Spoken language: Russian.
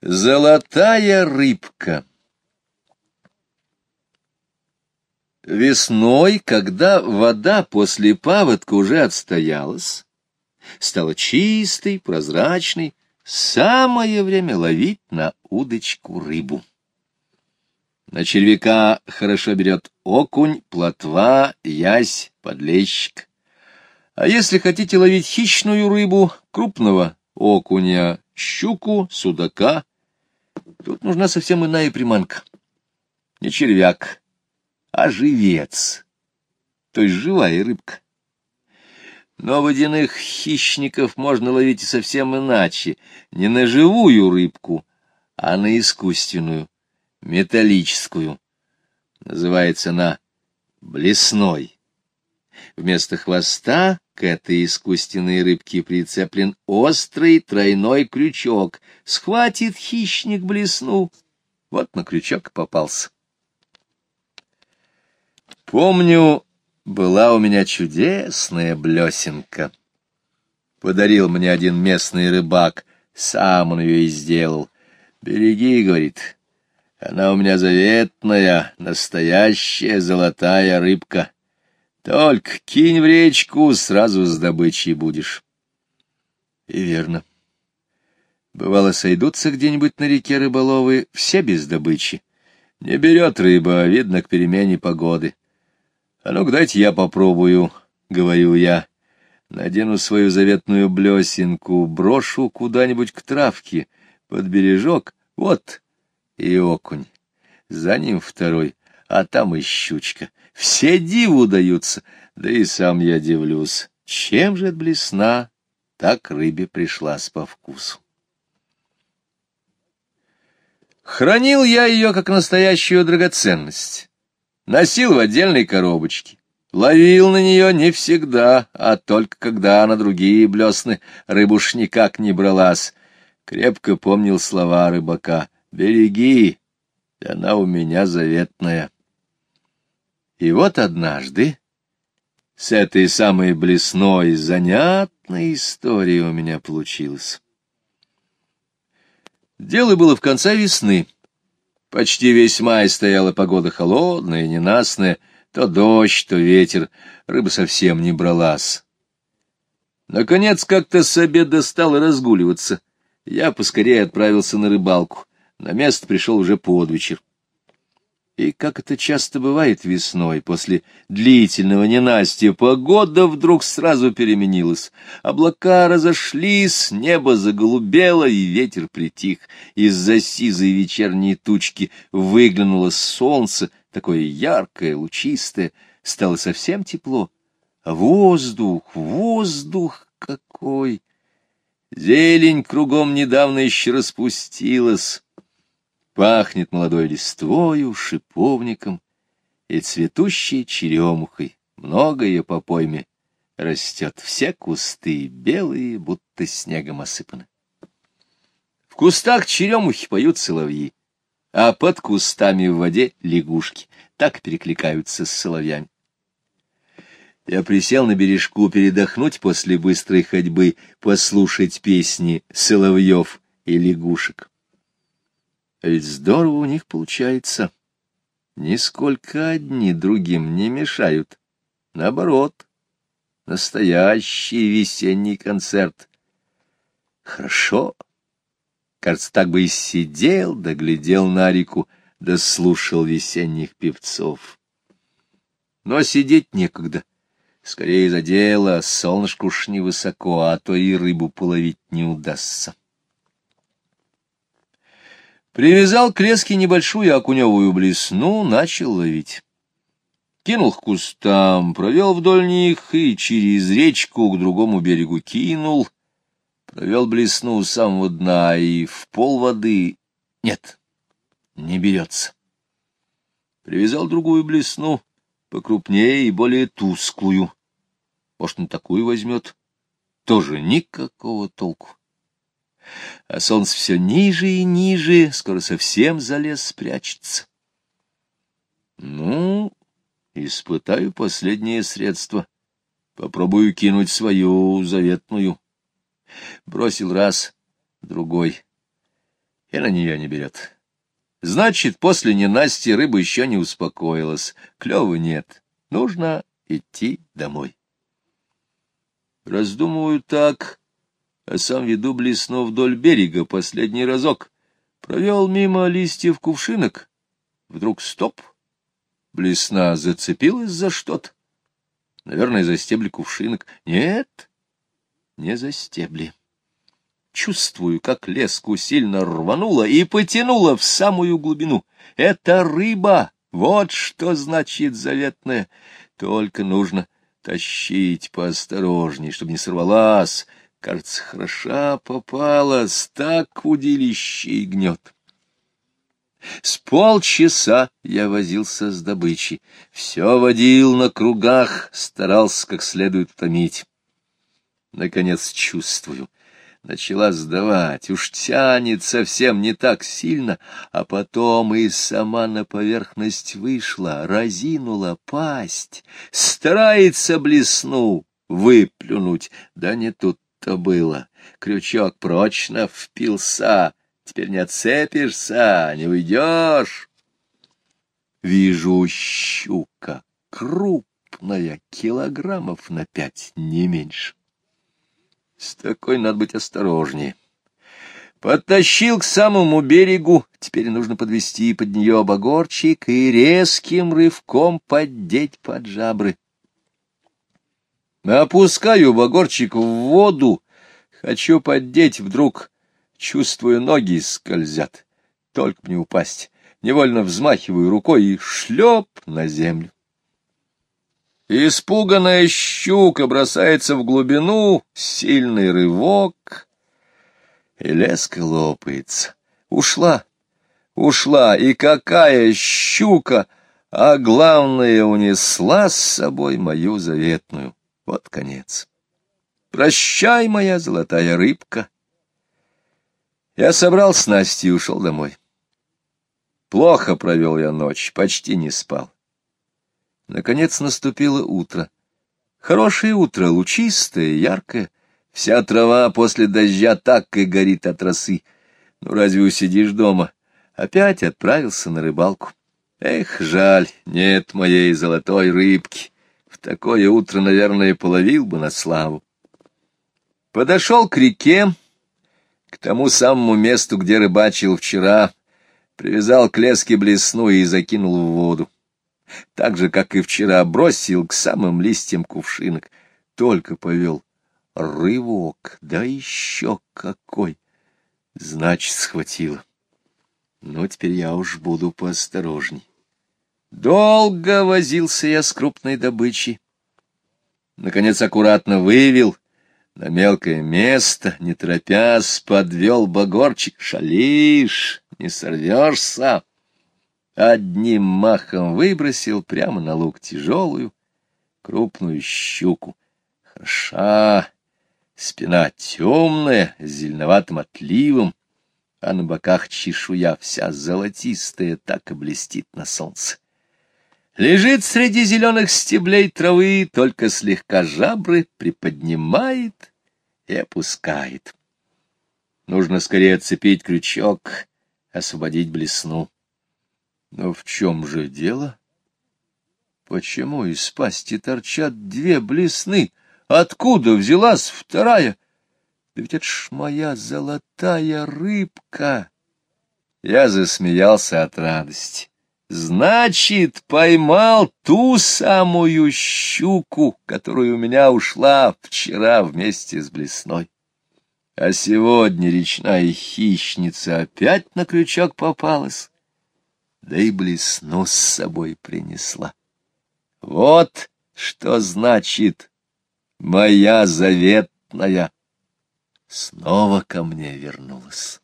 Золотая рыбка Весной, когда вода после паводка уже отстоялась, стала чистой, прозрачной, самое время ловить на удочку рыбу. На червяка хорошо берет окунь, плотва, ясь, подлещик. А если хотите ловить хищную рыбу, крупного окуня, щуку, судака, Тут нужна совсем иная приманка. Не червяк, а живец, то есть живая рыбка. Но водяных хищников можно ловить и совсем иначе, не на живую рыбку, а на искусственную, металлическую. Называется она блесной. Вместо хвоста к этой искусственной рыбке прицеплен острый тройной крючок. Схватит хищник блесну. Вот на крючок попался. Помню, была у меня чудесная блесенка. Подарил мне один местный рыбак, сам он ее и сделал. «Береги», — говорит, — «она у меня заветная, настоящая золотая рыбка». Только кинь в речку, сразу с добычей будешь. И верно. Бывало, сойдутся где-нибудь на реке рыболовы, все без добычи. Не берет рыба, видно, к перемене погоды. А ну-ка, дайте я попробую, — говорю я. Надену свою заветную блесенку, брошу куда-нибудь к травке, под бережок, вот и окунь. За ним второй, а там и щучка. Все диву даются, да и сам я дивлюсь. Чем же блесна так рыбе пришлась по вкусу? Хранил я ее как настоящую драгоценность. Носил в отдельной коробочке. Ловил на нее не всегда, а только когда на другие блесны рыбуш никак не бралась. Крепко помнил слова рыбака. «Береги, она у меня заветная». И вот однажды с этой самой блесной занятная история у меня получилась. Дело было в конце весны. Почти весь май стояла погода холодная, ненастная, то дождь, то ветер, рыба совсем не бралась. Наконец как-то с обеда стало разгуливаться. Я поскорее отправился на рыбалку. На место пришел уже под вечер. И, как это часто бывает весной, после длительного ненастья, погода вдруг сразу переменилась. Облака разошлись, небо заголубело, и ветер притих. Из-за сизой вечерней тучки выглянуло солнце, такое яркое, лучистое, стало совсем тепло. Воздух, воздух какой! Зелень кругом недавно еще распустилась пахнет молодой листвою, шиповником и цветущей черемухой. Много ее по пойме растет, все кусты белые, будто снегом осыпаны. В кустах черемухи поют соловьи, а под кустами в воде лягушки, так перекликаются с соловьями. Я присел на бережку передохнуть после быстрой ходьбы, послушать песни соловьев и лягушек. А ведь здорово у них получается. Нисколько одни другим не мешают. Наоборот, настоящий весенний концерт. Хорошо. Кажется, так бы и сидел, да глядел на реку, да слушал весенних певцов. Но сидеть некогда. Скорее за дело, солнышко уж невысоко, а то и рыбу половить не удастся. Привязал к леске небольшую окуневую блесну, начал ловить. Кинул к кустам, провел вдоль них и через речку к другому берегу кинул. Провел блесну у самого дна и в пол воды... Нет, не берется. Привязал другую блесну, покрупнее и более тусклую. Может, он такую возьмет? Тоже никакого толку а солнце все ниже и ниже, скоро совсем за лес спрячется. Ну, испытаю последнее средство. Попробую кинуть свою заветную. Бросил раз, другой. и на нее не берет. Значит, после ненасти рыба еще не успокоилась, клёва нет, нужно идти домой. Раздумываю так, а сам веду блесну вдоль берега последний разок. Провел мимо листьев кувшинок. Вдруг стоп. Блесна зацепилась за что-то. Наверное, за стебли кувшинок. Нет, не за стебли. Чувствую, как леску сильно рванула и потянула в самую глубину. Это рыба! Вот что значит заветное. Только нужно тащить поосторожней, чтобы не сорвалась. Кажется, хороша попалась, так удилище и гнет. С полчаса я возился с добычей, все водил на кругах, старался как следует утомить. Наконец чувствую, начала сдавать, уж тянет совсем не так сильно, а потом и сама на поверхность вышла, разинула пасть, старается блесну выплюнуть, да не тут-то было. Крючок прочно впился, теперь не отцепишься, не уйдешь. Вижу щука, крупная, килограммов на пять, не меньше. С такой надо быть осторожнее. Подтащил к самому берегу, теперь нужно подвести под нее обогорчик и резким рывком поддеть под жабры. Опускаю обогорчик в воду, хочу поддеть, вдруг чувствую, ноги скользят, только не упасть. Невольно взмахиваю рукой и шлеп на землю. Испуганная щука бросается в глубину, сильный рывок, и леска лопается. Ушла, ушла, и какая щука, а главное, унесла с собой мою заветную. Вот конец. Прощай, моя золотая рыбка. Я собрал снасти и ушел домой. Плохо провел я ночь, почти не спал. Наконец наступило утро. Хорошее утро, лучистое, яркое. Вся трава после дождя так и горит от росы. Ну, разве усидишь дома? Опять отправился на рыбалку. Эх, жаль, нет моей золотой рыбки. Такое утро, наверное, половил бы на славу. Подошел к реке, к тому самому месту, где рыбачил вчера, привязал к леске блесну и закинул в воду так же, как и вчера, бросил к самым листьям кувшинок, только повел рывок, да еще какой! Значит, схватила. Ну, теперь я уж буду поосторожней. Долго возился я с крупной добычей. Наконец аккуратно вывел на мелкое место, не торопясь, подвел багорчик. Шалишь, не сорвешься одним махом выбросил прямо на луг тяжелую, крупную щуку. Хороша, спина темная, с зеленоватым отливом, а на боках чешуя вся золотистая, так и блестит на солнце. Лежит среди зеленых стеблей травы, только слегка жабры приподнимает и опускает. Нужно скорее отцепить крючок, освободить блесну. Но в чем же дело? Почему из пасти торчат две блесны? Откуда взялась вторая? Да ведь это ж моя золотая рыбка! Я засмеялся от радости. Значит, поймал ту самую щуку, которая у меня ушла вчера вместе с блесной. А сегодня речная хищница опять на крючок попалась да и блесну с собой принесла. Вот что значит моя заветная снова ко мне вернулась.